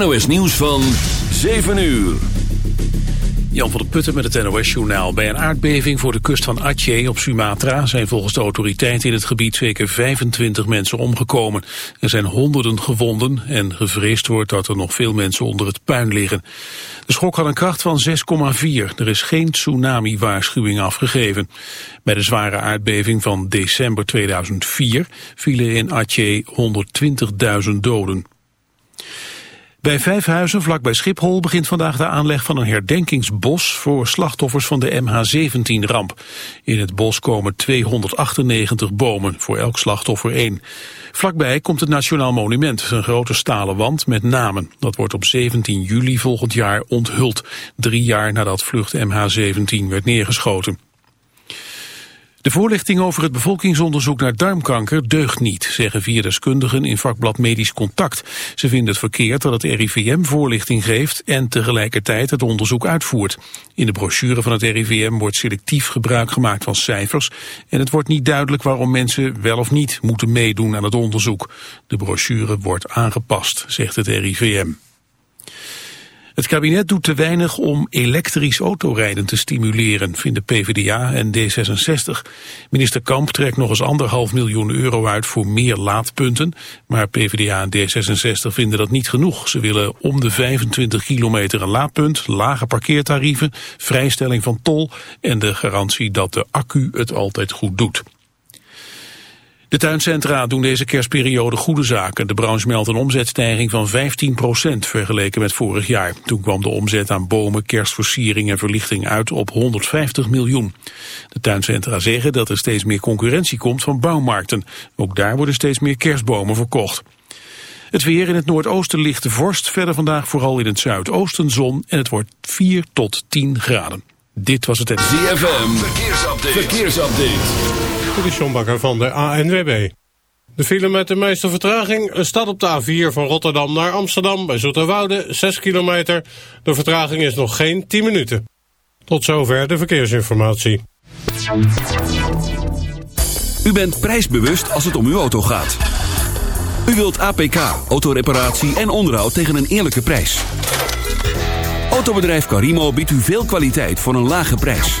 NOS Nieuws van 7 uur. Jan van der Putten met het NOS-journaal. Bij een aardbeving voor de kust van Aceh op Sumatra... zijn volgens de autoriteiten in het gebied zeker 25 mensen omgekomen. Er zijn honderden gewonden en gevreesd wordt dat er nog veel mensen onder het puin liggen. De schok had een kracht van 6,4. Er is geen tsunami-waarschuwing afgegeven. Bij de zware aardbeving van december 2004 vielen in Aceh 120.000 doden. Bij Vijfhuizen, vlakbij Schiphol, begint vandaag de aanleg van een herdenkingsbos voor slachtoffers van de MH17-ramp. In het bos komen 298 bomen, voor elk slachtoffer één. Vlakbij komt het Nationaal Monument, een grote stalen wand met namen. Dat wordt op 17 juli volgend jaar onthuld, drie jaar nadat vlucht MH17 werd neergeschoten. De voorlichting over het bevolkingsonderzoek naar darmkanker deugt niet, zeggen vier deskundigen in vakblad Medisch Contact. Ze vinden het verkeerd dat het RIVM voorlichting geeft en tegelijkertijd het onderzoek uitvoert. In de brochure van het RIVM wordt selectief gebruik gemaakt van cijfers en het wordt niet duidelijk waarom mensen wel of niet moeten meedoen aan het onderzoek. De brochure wordt aangepast, zegt het RIVM. Het kabinet doet te weinig om elektrisch autorijden te stimuleren, vinden PvdA en D66. Minister Kamp trekt nog eens anderhalf miljoen euro uit voor meer laadpunten. Maar PvdA en D66 vinden dat niet genoeg. Ze willen om de 25 kilometer een laadpunt, lage parkeertarieven, vrijstelling van tol en de garantie dat de accu het altijd goed doet. De tuincentra doen deze kerstperiode goede zaken. De branche meldt een omzetstijging van 15% vergeleken met vorig jaar. Toen kwam de omzet aan bomen, kerstversiering en verlichting uit op 150 miljoen. De tuincentra zeggen dat er steeds meer concurrentie komt van bouwmarkten. Ook daar worden steeds meer kerstbomen verkocht. Het weer in het noordoosten ligt de vorst. Verder vandaag vooral in het zuidoosten zon. En het wordt 4 tot 10 graden. Dit was het... ZFM, verkeersupdate. verkeersupdate. Dit is van de ANWB. De file met de meeste vertraging staat op de A4 van Rotterdam naar Amsterdam bij Zoeterwoude, 6 kilometer. De vertraging is nog geen 10 minuten. Tot zover de verkeersinformatie. U bent prijsbewust als het om uw auto gaat. U wilt APK, autoreparatie en onderhoud tegen een eerlijke prijs. Autobedrijf Carimo biedt u veel kwaliteit voor een lage prijs.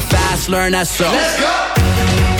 fast, learn that so. Let's go!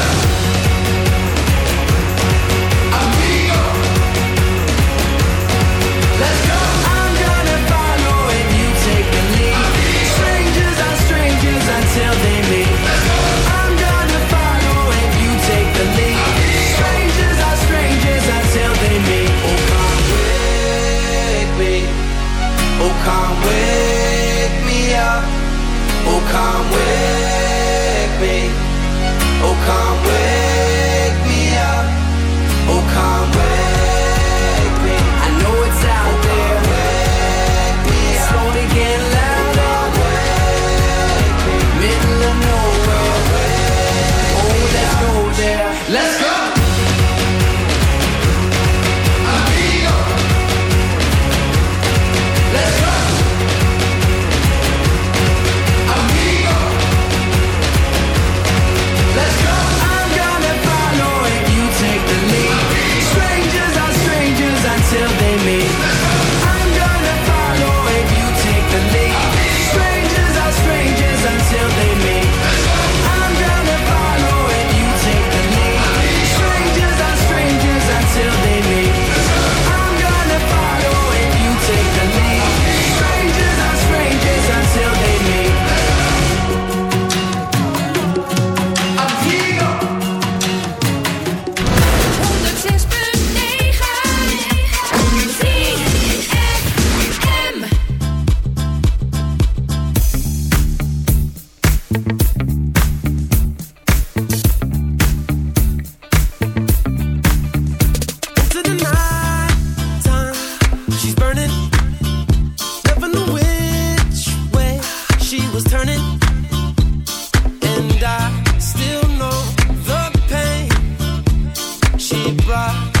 voar.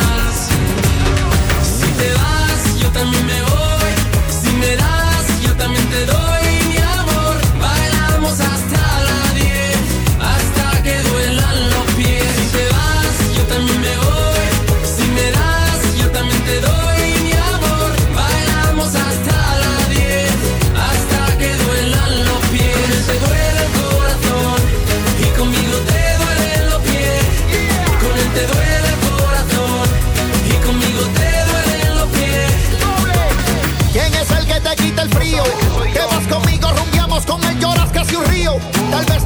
vacío. Te vas conmigo, rumbiamos con él, lloras casi un río. Tal vez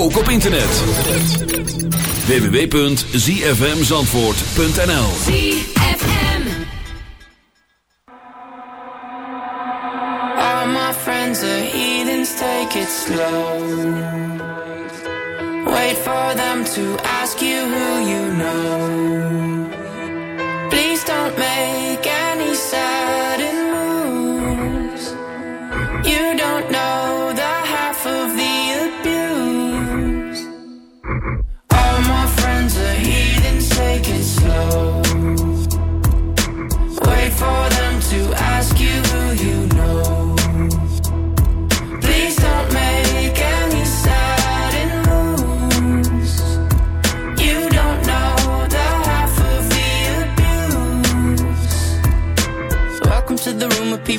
Ook op internet. www.zfmzandvoort.nl ZFM. All my friends are heathens, take it slow. Wait for them to ask you who you know.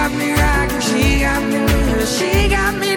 got me rocking, she got me moving, she got me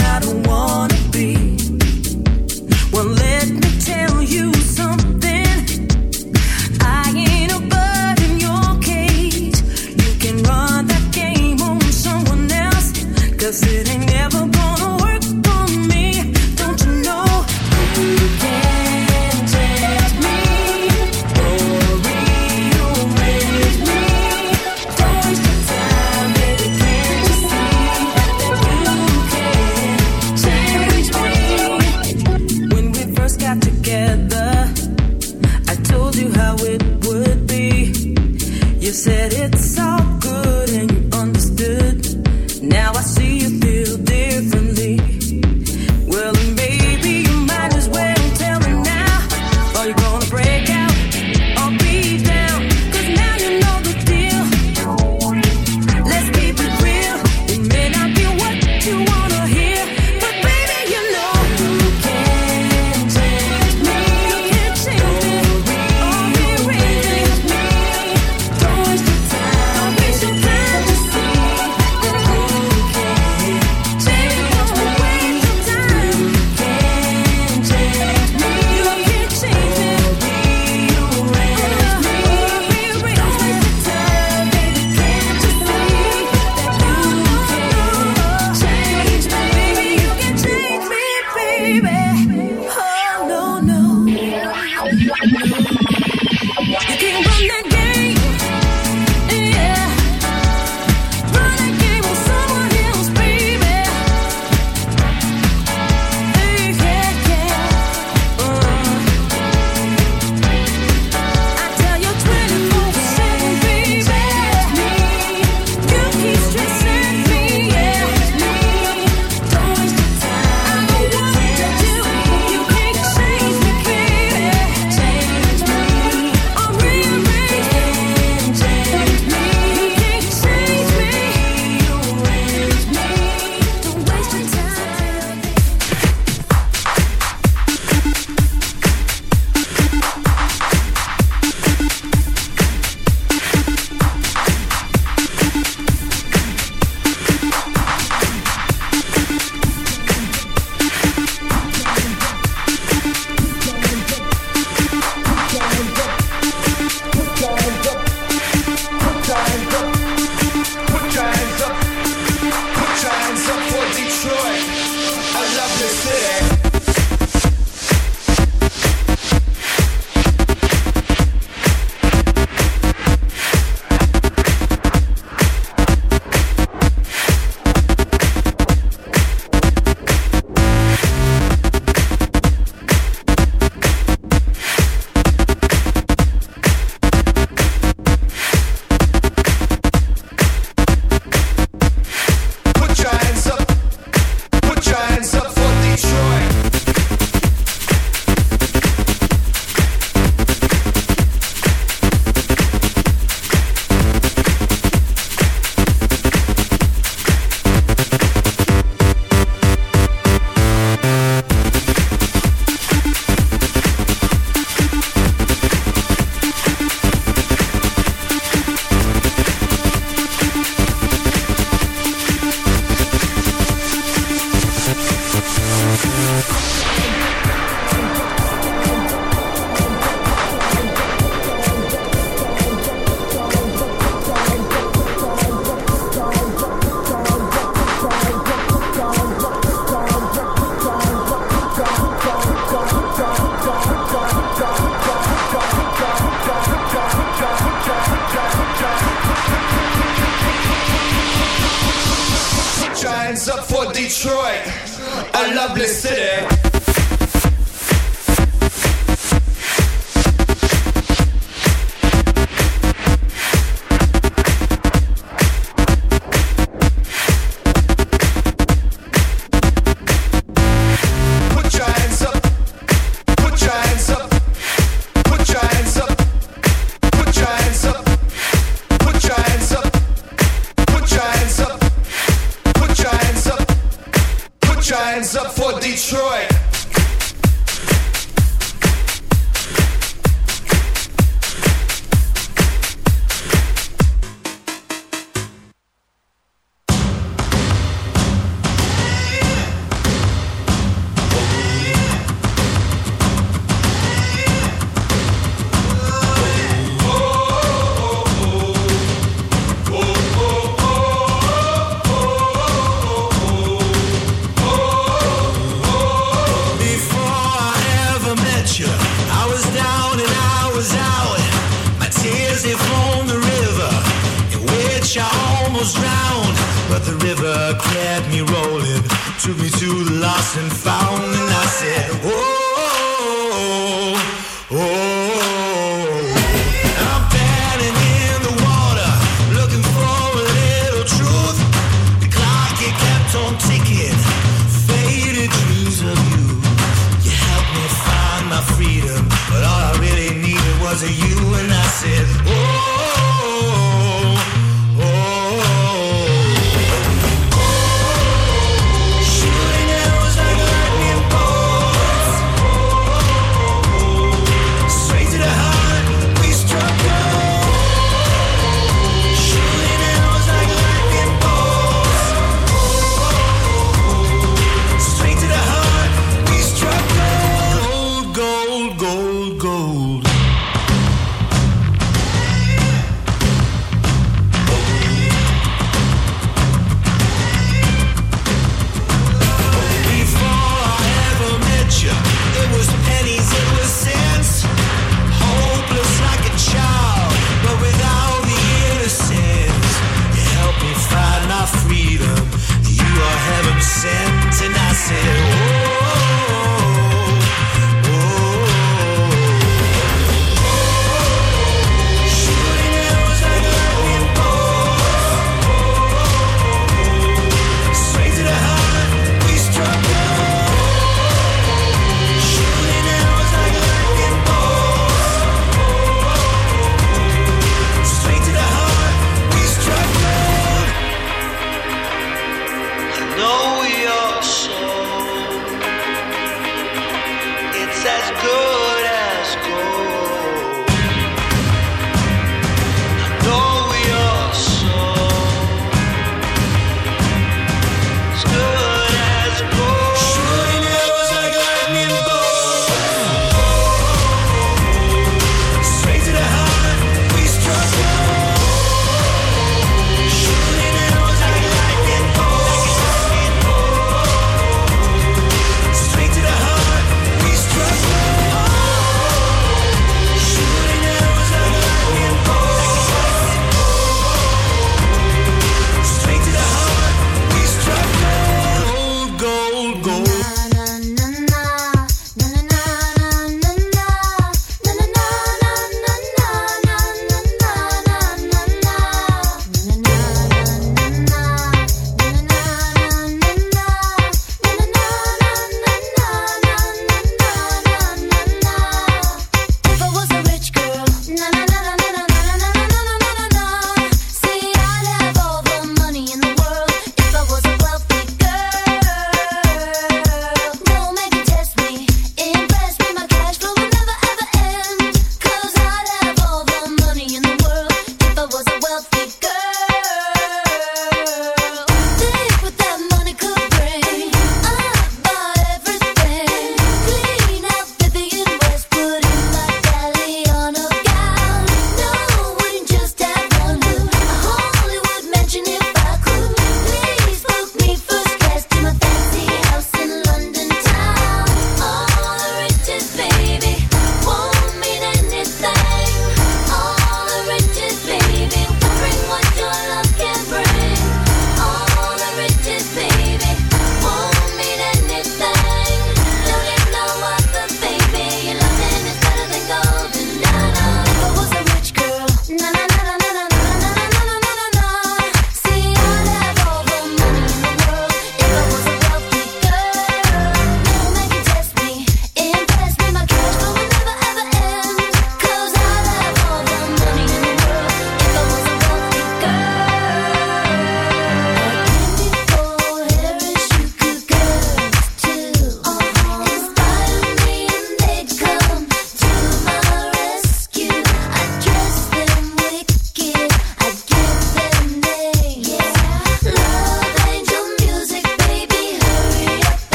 I don't wanna